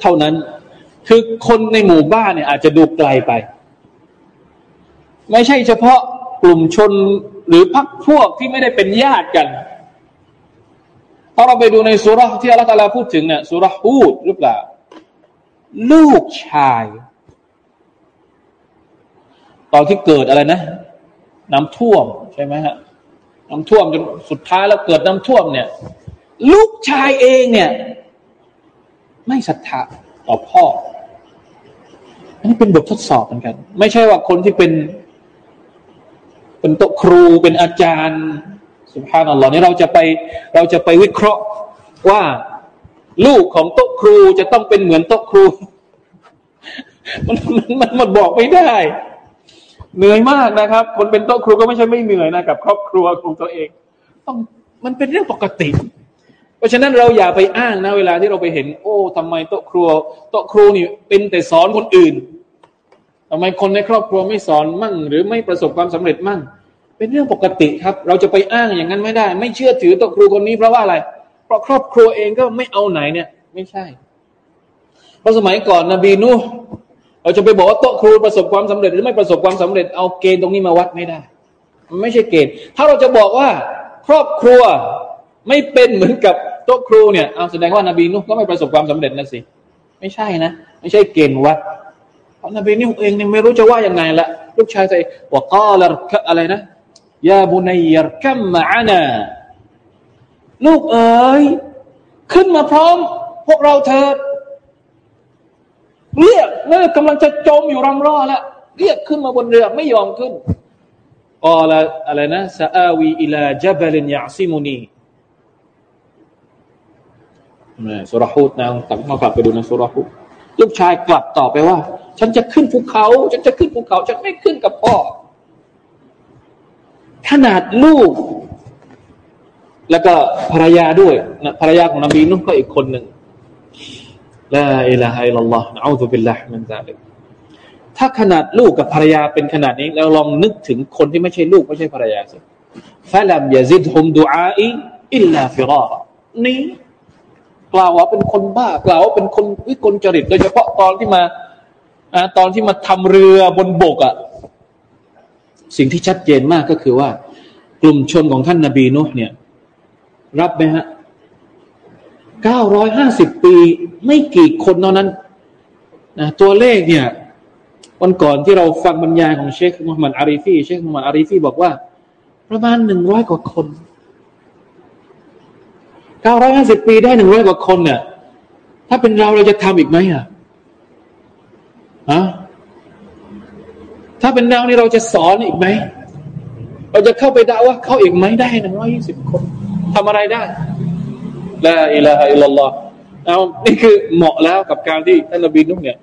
Speaker 1: เท่านั้นคือคนในหมู่บ้านเนี่ยอาจจะดูไกลไป ไม่ใช่เฉพาะกลุ่มชนหรือพักพวกที่ไม่ได้เป็นญาติกันถ้าเราไปดูในสุรษที่อัลลอฮฺพูดถึงเนี่ยสุรฮูดหรือเปล่า ลูกชาย ตอนที่เกิดอะไรนะ น้ำท่วมใช่ไหมฮะน้ำท่วมจนสุดท้ายแล้วเกิดน้ำท่วมเนี่ย ลูกชายเองเนี่ย ไม่ศรัทธาต่อพ่ออันนี้เป็นบททดสอบเหมือนกัน ไม่ใช่ว่าคนที่เป็น เป็นโตครูเป็นอาจารย์ สุภาพนัลลอฮ์นี่เราจะไป เราจะไปวิเคราะห์ว่า ลูกของโตครูจะต้องเป็นเหมือนโตครู มันมันมันบอกไม่ได้ เหนื่อยมากนะครับ คนเป็นโต๊ะครูก็ไม่ใช่ไม่เหนื่อยนะกับ ครอบครัวของตัวเอง ต้องมันเป็นเรื่องปกติ เพราะฉะนั้นเราอย่าไปอ้างนะเวลาที่เราไปเห็น โอ้ทำไมโต๊ะครัวโต๊ะครูนี่เป็นแต่สอนคนอื่นทำไมคนในครอบครัวไม่สอนมั่ง หรือไม่ประสบความสำเร็จมั่ง เป็นเรื่องปกติครับ เราจะไปอ้างอย่างนั้นไม่ได้ ไม่เชื่อถือโตัวครูคนนี้เพราะว่าอะไร เพราะครอบครัวเองก็ไม่เอาไหนเนี่ย ไม่ใช่ เพราะสมัยก่อนนบีนู เราจะไปบอกว่าโต๊ะครูประสบความสำเร็จหรือไม่ประสบความสำเร็จเอาเกณฑ์ตรงนี้มาวัดไม่ได้ มันไม่ใช่เกณฑ์ ถ้าเราจะบอกว่า ครอบครัวไม่เป็นเหมือนกับโต๊ะครูเนี่ยเอาแสดงว่านบีนูก็ไม่ประสบความสำเร็จนะสิ ไม่ใช่นะ ไม่ใช่เกณฑ์วัดพราะนบีนี่เองเนี่ยไม่รู้จะว่ายังไงละลูกชายใจว่าก้าลอะไรนะยาบุนัยยรกัมมาอานาลูกเอ๋ยขึ้นมาพร้อม พวกเราเถิด เรียกเลิกกำลังจะจมอยู่รำร่อแล้วเรียกขึ้นมาบนเรือไม่ยอมขึ้นกอลอะไรนะซาอาวีอิลาจับลินยาซิมุนีซูเราะฮฺฮูดนะตักมาฝากไปดูนะสุรหูดลูกชายกลับต่อไปว่า ฉันจะขึ้นภูเขา ฉันจะขึ้นภูเขา ฉันไม่ขึ้นกับพ่อ ขนาดลูก แล้วก็ภรรยาด้วยภรรยาของนบีนูห์ก็อีกคนหนึ่ง لا إله إلا الله نعوذ بالله من ذلكถ้าขนาดลูกกับภรรยาเป็นขนาดนี้ แล้วลองนึกถึงคนที่ไม่ใช่ลูกไม่ใช่ภรรยาสิฟะลัมยาซิดฮุมดูอาอีอิลลาฟิรอนี้กล่าวว่าเป็นคนบ้ากล่าวว่าเป็นคนวิกลจริต โดยเฉพาะตอนที่มาตอนที่มาทำเรือบนบกอะ่ะสิ่งที่ชัดเจนมากก็คือว่า กลุ่มชนของท่านนาบีนุเนี่ย รับไหมฮะ เก้าร้อยห้าสิบปี ไม่กี่คนเท่านั้นนะตัวเลขเนี่ยวันก่อนที่เราฟังบรรยายของเชคมุฮัมมัดอารีฟีเชคมุฮัมมัดอารีฟีบอกว่า ประมาณหนึ่งร้อยกว่าคนเก้าร้อยห้าสิบปีได้หนึ่งร้อยกว่าคนเนี่ยถ้าเป็นเราเราจะทำอีกไหมอะฮะถ้าเป็นเรานี่เราจะสอนอีกไหม เราจะเข้าไปด่าว่าเขาอีกไหมได้หนึ่งร้อยยี่สิบคนทำอะไรได้ ลาอิลาฮะอิลลัลลอฮ์เอานี่คือเหมาะแล้วกับการที่ท่านนบีนุกเนี่ย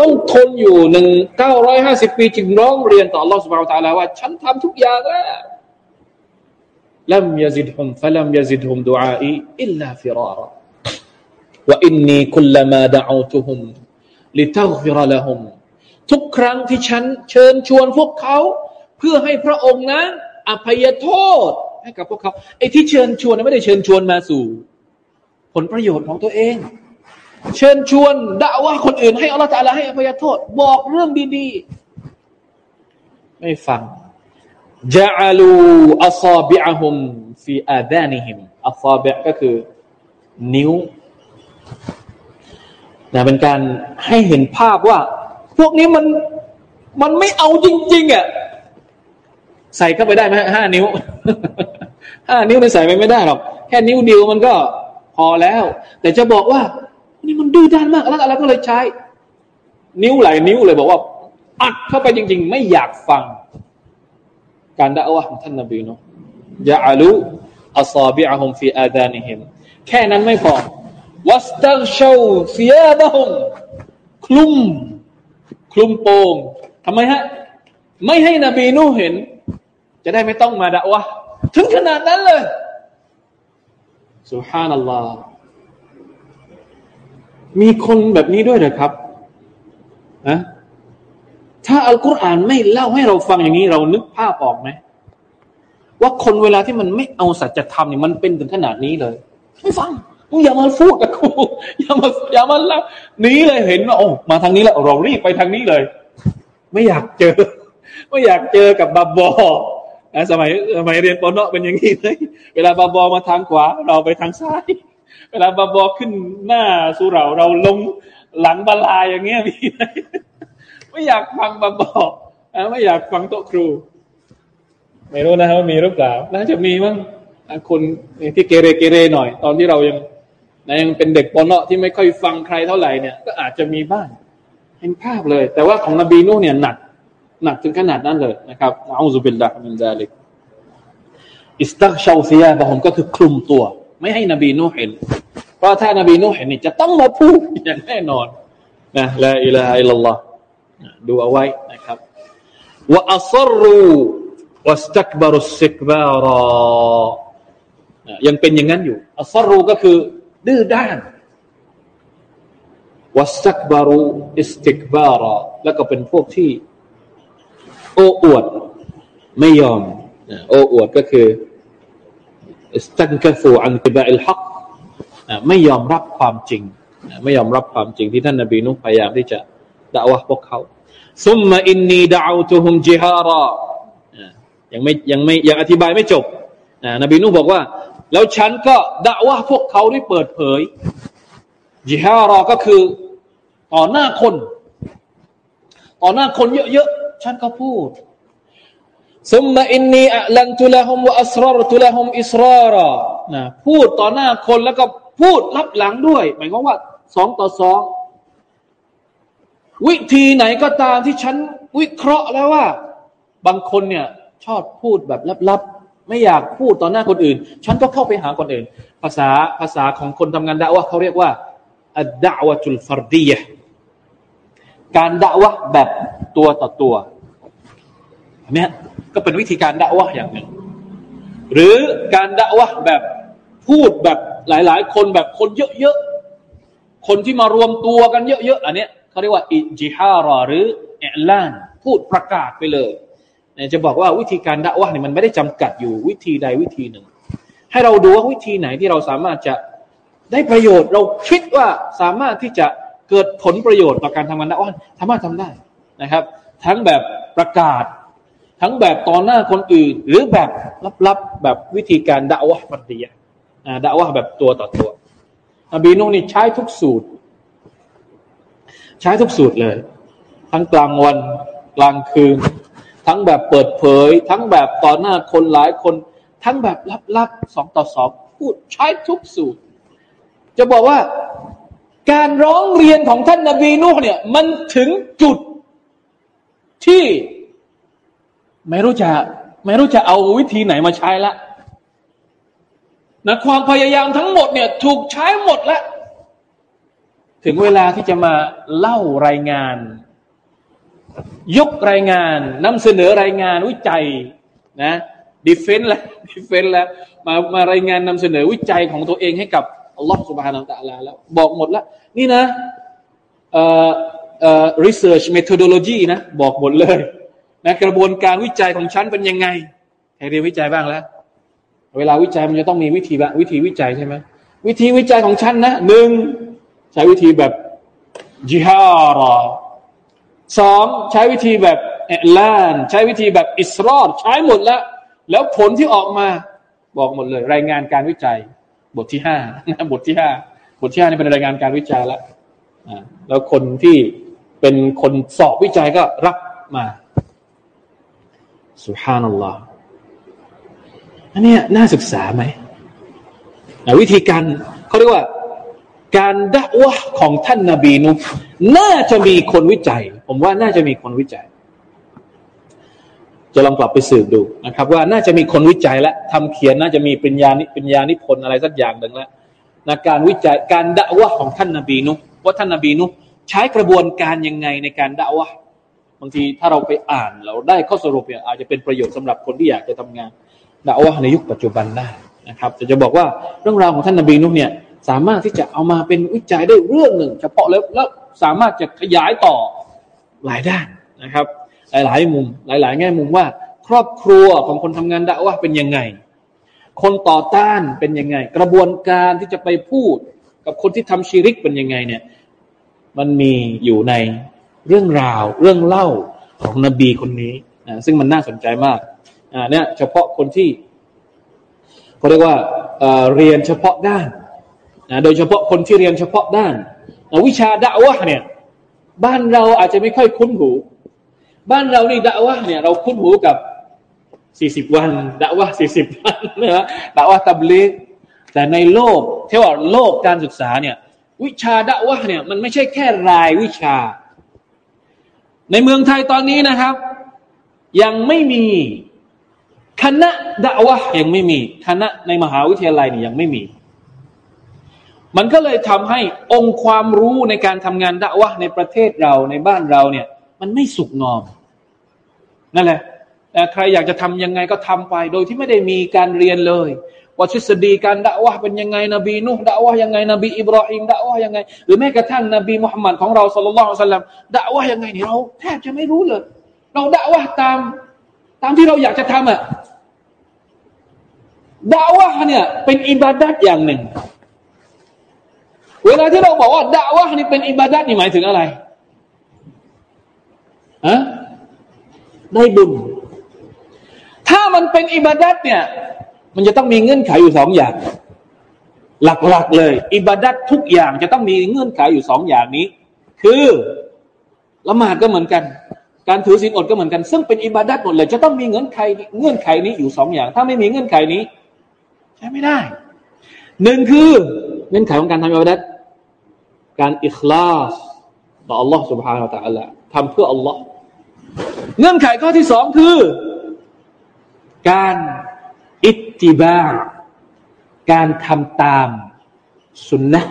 Speaker 1: ต้องทนอยู่หนึ่งเก้าร้อยห้าสิบปีจึงร้องเรียนต่อ Allah سبحانه และ تعالى ว่า ฉันทำทุกอย่างแล้วลัมยาซิดฮุมฟะลัมยาซิดฮุมดุอาอีอิลลาฟิราระว่าอินนีคุลมาดะอูตุฮุมลิตัฆฟิรละฮุมทุกครั้งที่ฉันเชิญชวนพวกเขา เพื่อให้พระองค์นั้นอภัยโทษ ให้กับพวกเขาไอ้ที่เชิญชวนไม่ได้เชิญชวนมาสู่ ผลประโยชน์ของตัวเอง เชิญชวนด่าว่าคนอื่น ให้อัลลอฮฺตาลาให้อภัยโทษ บอกเรื่องดีๆ ไม่ฟังจาลูอัซาบิอะฮุมฟีอาดานิฮิมอัซาบิก็คือ นิ้วนะเป็นการให้เห็นภาพว่า พวกนี้มันมันไม่เอาจริงๆอะใส่เข้าไปได้ไหมห้านิ้ว ห้านิ้วมันใส่ไปไม่ได้หรอกแค่นิ้วเดียวมันก็พอแล้ว แต่จะบอกว่านี่มันดื้อด้านมากแล้วอะไรก็เลยใช้ นิ้วหลายนิ้วเลยบอกว่า อัดเข้าไปจริง ๆ ไม่อยากฟัง การด่าว่าของท่านนบีเนาะยาอาลูอัซาบิอะฮุมฟีอาดานิฮิมแค่นั้นไม่พอวัสตัลชาวซียบะฮุมคลุม คลุมโปงทำไมฮะ ไม่ให้นบีนูเห็น จะได้ไม่ต้องมาด่าว่า ถึงขนาดนั้นเลยสุฮานัลลอฮ์มีคนแบบนี้ด้วยเหรอครับนะถ้าอัลกุรอานไม่เล่าให้เราฟังอย่างนี้ เรานึกภาพออกไหมว่าคนเวลาที่มันไม่เอาสัจธรรมเนี่ยมันเป็นถึงขนาดนี้เลยไม่ฟังมึงอย่ามาพูดกับกูอย่ามาอย่ามาเล่านี้เลยเห็นว่าโอ้มาทางนี้แล้วเรารีบไปทางนี้เลย ไม่อยากเจอ ไม่อยากเจอกับบาบอ สมัยสมัยเรียนปอนเนาะเป็นอย่างนี้เลย เวลาบาบอมาทางขวา เราไปทางซ้าย เวลาบาบอขึ้นหน้าสุเราเราลงหลังบาลาอย่างเงี้ยมีไม่อยากฟังบาบอไม่อยากฟังโต๊ะครู ไม่รู้นะว่ามีหรือเปล่าน่าจะมีมั้งคนที่เกเรเกเรหน่อย ตอนที่เรายังยังเป็นเด็กปอเนาะที่ไม่ค่อยฟังใครเท่าไหร่เนี่ย ก็อาจจะมีบ้างเห็นภาพเลย แต่ว่าของนบีนูเนี่ยหนัก หนักถึงขนาดนั้นเลยนะครับأعوذ بالله من ذلك استغشوا ثيابهمก็คือคลุมตัว ไม่ให้นบีนูเห็น เพราะถ้านบีนูเห็นนี่จะต้องมาพูดอย่างแน่นอนนะละอิลาฮะอิลลัลลอฮ์ดูเอาไว้นะครับว่าอัศรูวัสตักบารุสิกบารอยังเป็นอย่างนั้นอยู่อัศรูก็คือดื้อด้านวัสตักบารุอิสติกบารอแล้วก็เป็นพวกที่ โอ้อวดไม่ยอม โอ้อวดก็คือสตันกฟูอันติบะอิลฮักไม่ยอมรับความจริง ไม่ยอมรับความจริงที่ท่านนบีนุพยายามที่จะด่าวะพวกเขาซุมมาอินนีดาวตุฮุมจิฮาระยังไม่ยังไม่ยังอธิบายไม่จบนบีนุบอกว่า แล้วฉันก็ด่าวะพวกเขาได้เปิดเผยจิฮาระก็คือต่อหน้าคน ต่อหน้าคนเยอะๆ ฉันก็พูดซุมมาอินนีอัลันตุละฮุมวะอัสรารตุละฮุมอิสราระนะพูดต่อหน้าคนแล้วก็พูดรับหลังด้วย หมายความว่าสองต่อสอง วิธีไหนก็ตามที่ฉันวิเคราะห์แล้วว่า บางคนเนี่ย ชอบพูดแบบลับๆ ไม่อยากพูดต่อหน้าคนอื่น ฉันก็เข้าไปหาคนอื่น ภาษาภาษาของคนทำงานด่าวะเขาเรียกว่าอัดดาวะจุลฟารดียการด่าวะแบบตัวต่อตัว เนี่ยก็เป็นวิธีการด่าวะอย่างหนึ่ง หรือการด่าวะแบบพูดแบบหลาย ๆ คนแบบคนเยอะๆคนที่มารวมตัวกันเยอะๆอันเนี้ยเขาเรียกว่าอิจิฮารอหรือเอลานพูดประกาศไปเลยจะบอกว่าวิธีการด่าวะเนี่ยมันไม่ได้จำกัดอยู่วิธีใดวิธีหนึ่ง ให้เราดูว่าวิธีไหนที่เราสามารถจะได้ประโยชน์เราคิดว่าสามารถที่จะเกิดผลประโยชน์ต่อการทำงานด่าวะสามารถทำได้นะครับ ทั้งแบบประกาศ ทั้งแบบต่อหน้าคนอื่น หรือแบบลับๆแบบวิธีการด่าวะปฏิยะด่าวะแบบตัวต่อตัวนบีนุ่นี่ใช้ทุกสูตร ใช้ทุกสูตรเลย ทั้งกลางวันกลางคืน ทั้งแบบเปิดเผย ทั้งแบบต่อหน้าคนหลายคน ทั้งแบบลับๆสองต่อสองพูดใช้ทุกสูตร จะบอกว่าการร้องเรียนของท่านนาบีนุ่เนี่ย มันถึงจุดที่ ไม่รู้จะ ไม่รู้จะเอาวิธีไหนมาใช้ละนะความพยายามทั้งหมดเนี่ย ถูกใช้หมดแล้วถึงเวลาที่จะมาเล่ารายงาน ยกรายงานนำเสนอรายงานวิจัยนะดีเฟนต์แล้วดีเฟนต์แล้วมามารายงานนำเสนอวิจัยของตัวเองให้กับอัลลอฮฺสุบฮานาอัลลอฮฺแล้ว บอกหมดแล้ว นี่นะเอ่อเอ่อ research methodology นะ บอกหมดเลย นะกระบวนการวิจัยของฉันเป็นยังไงใครเรียนวิจัยบ้างแล้ว เวลาวิจัยมันจะต้องมีวิธีวิธีวิจัยใช่ไหมวิธีวิจัยของฉันนะหนึ่งใช้วิธีแบบจิฮาระสองใช้วิธีแบบเอลานใช้วิธีแบบอิสรอดใช้หมดแล้ว แล้วผลที่ออกมาบอกหมดเลย รายงานการวิจัย บทที่ห้าบทที่ห้าบทที่ห้านี่เป็นรายงานการวิจัยแล้วแล้วคนที่เป็นคนสอบวิจัยก็รับมา สุฮานัลลอฮ์อันนี้น่าศึกษาไหมวิธีการเขาเรียกว่า การด่าวะของท่านนาบีนุน่าจะมีคนวิจัย ผมว่าน่าจะมีคนวิจัย จะลองกลับไปสืบดูนะครับ ว่าน่าจะมีคนวิจัยและทำเขียนน่าจะมีปัญญานิปัญญานิพนธ์อะไรสักอย่างหนึ่งแล้วนะการวิจัยการด่าวะของท่านนาบีนุว่าท่านนาบีนุใช้กระบวนการยังไงในการด่าวะ บางทีถ้าเราไปอ่านเราได้ข้อสรุปเนี่ยอาจจะเป็นประโยชน์สำหรับคนที่อยากจะทำงานด่าวะในยุคปัจจุบันได้นะครับจะจะบอกว่าเรื่องราวของท่านนบีนุ่เนี่ยสามารถที่จะเอามาเป็นวิจัยได้เรื่องหนึ่ง เฉพาะแล้วแล้วสามารถจะขยายต่อหลายด้านนะครับ หลายๆ มุมหลาย ๆ แง่มุมว่า ครอบครัวของคนทำงานด่าวะเป็นยังไง คนต่อต้านเป็นยังไง กระบวนการที่จะไปพูดกับคนที่ทำชีริกเป็นยังไงเนี่ยมันมีอยู่ใน เรื่องราวเรื่องเล่าของนบีคนนี้นะซึ่งมันน่าสนใจมากอ่าเนี่ยเฉพาะคนที่เขาเรียกว่าเรียนเฉพาะด้านนะโดยเฉพาะคนที่เรียนเฉพาะด้านวิชาดะวะเนี่ยบ้านเราอาจจะไม่ค่อยคุ้นหู บ้านเรานี่ดะวะเนี่ยเราคุ้นหูกับสี่สิบวันดะวะสี่สิบวันนะดะวะตับลิกแต่ในโลกเทว่าโลกการศึกษาเนี่ย วิชาดะวะเนี่ยมันไม่ใช่แค่รายวิชา ในเมืองไทยตอนนี้นะครับ ยังไม่มีคณะดะวะยังไม่มี คณะในมหาวิทยาลัยนี่ยังไม่มี มันก็เลยทำให้องค์ความรู้ในการทำงานดะวะในประเทศเราในบ้านเราเนี่ย มันไม่สุกงอมนั่นแหละแต่ใครอยากจะทํำยังไงก็ทำไป โดยที่ไม่ได้มีการเรียนเลย ว่าทฤษฎีการดะวะเป็นยังไงนบีนุดะวะยังไงนบีอิบราฮิมดะวะยังไง หรือแม้กระทั่งนบีมุฮัมมัดของเราสุลลัลลสัลลัมดะวะยังไงเนี่ยเราแทบจะไม่รู้เลย เราดะวะตามตามที่เราอยากจะทำอะด่าวะเนี่ยเป็นอิบาดัตอย่างหนึ่ง เวลาที่เราบอกว่าด่าวะนี่เป็นอิบาดัตนี่หมายถึงอะไรอะได้บุญ ถ้ามันเป็นอิบาดัตเนี่ย มันจะต้องมีเงื่อนไขอยู่สองอย่าง หลักๆเลย อิบาดัตทุกอย่างจะต้องมีเงื่อนไขอยู่สองอย่างนี้ คือละหมาดก็เหมือนกัน การถือศีลอดก็เหมือนกัน ซึ่งเป็นอิบาดัตหมดเลย จะต้องมีเงื่อนไขเงื่อนไขนี้อยู่สองอย่าง ถ้าไม่มีเงื่อนไขนี้ช้ไม่ได้ หนึ่งคือเงื่อนไขของการทำอิบาดัตการอิคลาสต่อ Allah سبحانه และ تعالى ทำเพื่อ Allah เงื่อนไขข้อที่สองคือ การอิ ติบาการทำตามสุนนะ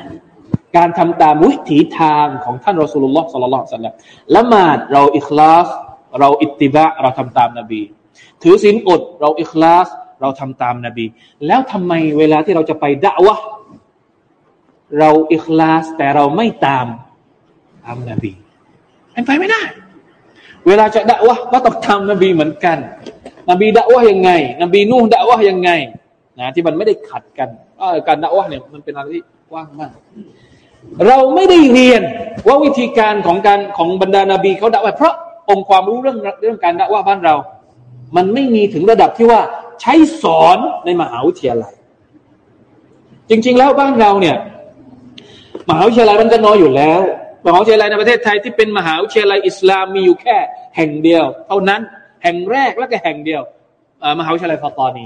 Speaker 1: การทำตามวิถีทางของท่านรอสูลุลลอฮ์สัลลัลลอฮุซัลลัมละหมาดเราอิคลาส เราอิติบะเราทำตามนบี ถือศีลอดเราอิคลาส เราทำตามนาบี แล้วทำไมเวลาที่เราจะไปด่าวะเราอิคลาส แต่เราไม่ตามตามนบีเป็นไปไม่ได้ เวลาจะด่าวะก็ต้องทำนบีเหมือนกัน นบีด่าวะยังไง นบีนู่ด่าวะยังไงนะที่มันไม่ได้ขัดกันการด่าวะเนี่ยมันเป็นอะไรที่กว้างมาก เราไม่ได้เรียนว่าวิธีการของการของบรรดานาบีเขาด่าวะเพราะองค์ความรู้เรื่องเรื่องการด่าวะบ้านเรา มันไม่มีถึงระดับที่ว่าใช้สอนในมหาวิทยาลัย จริง ๆ แล้วบ้านเราเนี่ยมหาวิทยาลัยมันก็น้อยอยู่แล้วมหาวิทยาลัยในประเทศไทยที่เป็นมหาวิทยาลัยอิสลามมีอยู่แค่แห่งเดียว เท่านั้น แห่งแรกและก็แห่งเดียวมหาวิทยาลัยฟาตอนี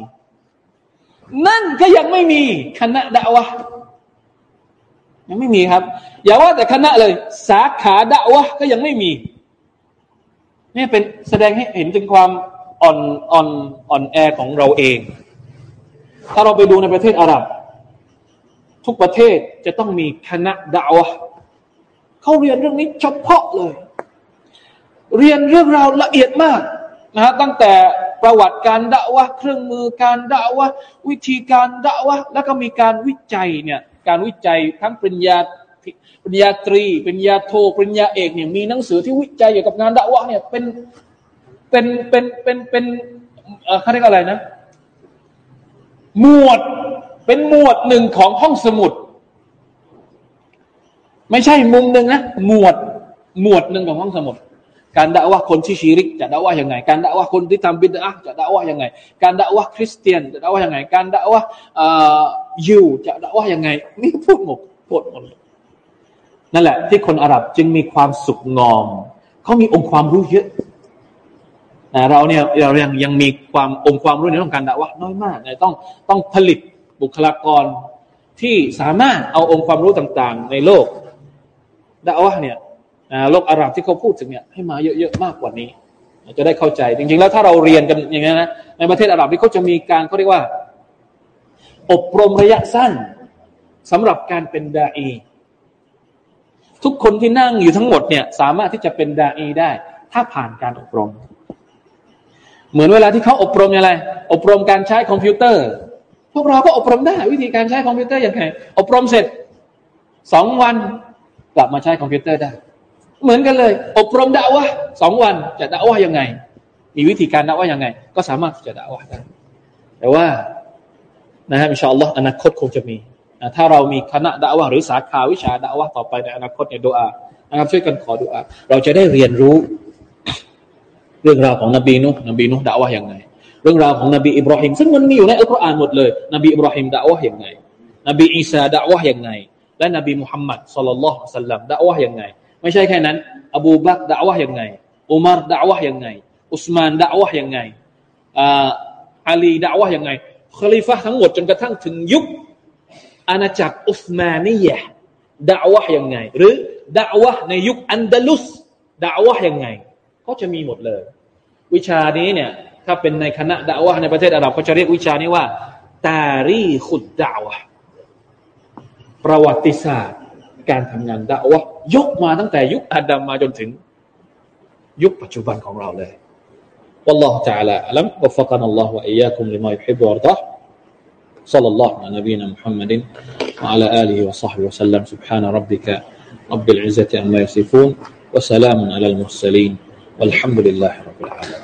Speaker 1: นั่นก็ยังไม่มีคณะดาวะยังไม่มีครับ อย่าว่าแต่คณะเลย สาขาดาวะก็ยังไม่มีนี่เป็นแสดงให้เห็นถึงความอ่อนอ่อนอ่อนแอของเราเอง ถ้าเราไปดูในประเทศอาหรับ ทุกประเทศจะต้องมีคณะดาวะเขาเรียนเรื่องนี้เฉพาะเลย เรียนเรื่องราวละเอียดมาก นะฮะตั้งแต่ประวัติการด่าวะเครื่องมือการด่าวะวิธีการด่าวะแล้วก็มีการวิจัยเนี่ยการวิจัยทั้งปริญญาปริญญาตรีปริญญาโทปริญญาเอกเนี่ยมีหนังสือที่วิจัยเกี่ยวกับงานด่าวะเนี่ยเป็นเป็นเป็นเป็นเป็นเขาเรียกอะไรนะ หมวดเป็นหมวดหนึ่งของห้องสมุด ไม่ใช่มุมหนึ่งนะหมวดหมวดหนึ่งของห้องสมุด การด่าว่าคนที่ชีริกจะด่าว่ายังไง การด่าว่าคนที่ทำบิดาจะด่าว่ายังไง การด่าว่าคริสเตียนจะด่าว่ายังไง การด่าว่ายูจะด่าว่ายังไง นี่พูดหมดพูดหมดนั่นแหละ ที่คนอาหรับจึงมีความสุขงอมเขามีองค์ความรู้เยอะเราเนี่ยเรายังยังมีความองค์ความรู้ในเรื่องการด่าวะน้อยมากเนต้องต้องผลิตบุคลากรที่สามารถเอาองค์ความรู้ต่าง ๆ ในโลกด่าวะเนี่ย โลกอาหรับที่เขาพูดถึงเนี่ยให้มาเยอะๆมากกว่านี้ จะได้เข้าใจจริง ๆ แล้วถ้าเราเรียนกันอย่างนี้นะในประเทศอาหรับที่เขาจะมีการเขาเรียกว่า อบรมระยะสั้นสำหรับการเป็นดาอีทุกคนที่นั่งอยู่ทั้งหมดเนี่ยสามารถที่จะเป็นดาอีได้ ถ้าผ่านการอบรม เหมือนเวลาที่เขาอบรมอะไร อบรมการใช้คอมพิวเตอร์ พวกเราก็อบรมได้ วิธีการใช้คอมพิวเตอร์อย่างไรอบรมเสร็จสองวันกลับมาใช้คอมพิวเตอร์ได้ เหมือนกันเลย อบรมด่าวะสองวันจะด่าวะยังไง มีวิธีการด่าวะยังไง ก็สามารถจะด่าวะได้แต่ว่านะฮะإن شاء اللهอนาคตคงจะมีถ้าเรามีคณะด่าวะหรือสาขาวิชาด่าวะต่อไปในอนาคตเนี่ยดูอานะครับช่วยกันขอดูอาเราจะได้เรียนรู้ เรื่องราวของนบีนุนบีนุด่าว่าอย่างไง เรื่องราวของนบีอิบราฮิมซึ่งมันมีอยู่ในอัลกุรอานหมดเลย นบีอิบราฮิมด่าว่าอย่างไง นบีอีสาด่าว่าอย่างไงและนบีมุฮัมมัดสุลลัลลอฮุสัลลัมด่าว่าอย่างไง ไม่ใช่แค่นั้น อบูบักด่าว่าอย่างไงอุมารด่าว่าอย่างไง อุสมานด่าว่าอย่างไงอาลีด่าว่าอย่างไงคลิฟะทั้งหมดจนกระทั่งถึงยุคอาณาจักรอุสมานียะด่าว่าอย่างไง หรือด่าว่าในยุคอันดาลุสด่าว่าอย่างไง ก็จะมีหมดเลย วิชานี้เนี่ยถ้าเป็นในคณะด่าวะในประเทศอาหรับเขาจะเรียกวิชานี้ว่า ตารีขุดด่าวะประวัติศาสตร์ การทำงานดาวะยกมาตั้งแต่ยุคอาดัมมาจนถึง ยุคปัจจุบันของเราเลย والله تعالى أعلم وفقنا الله وإياكم لما يحب ويرضاه صلى الله على نبينا محمد وعلى آله وصحبه وسلم سبحان ربك رب العزة عما يصفون وسلام على المرسلين والحمد لله رب العالمين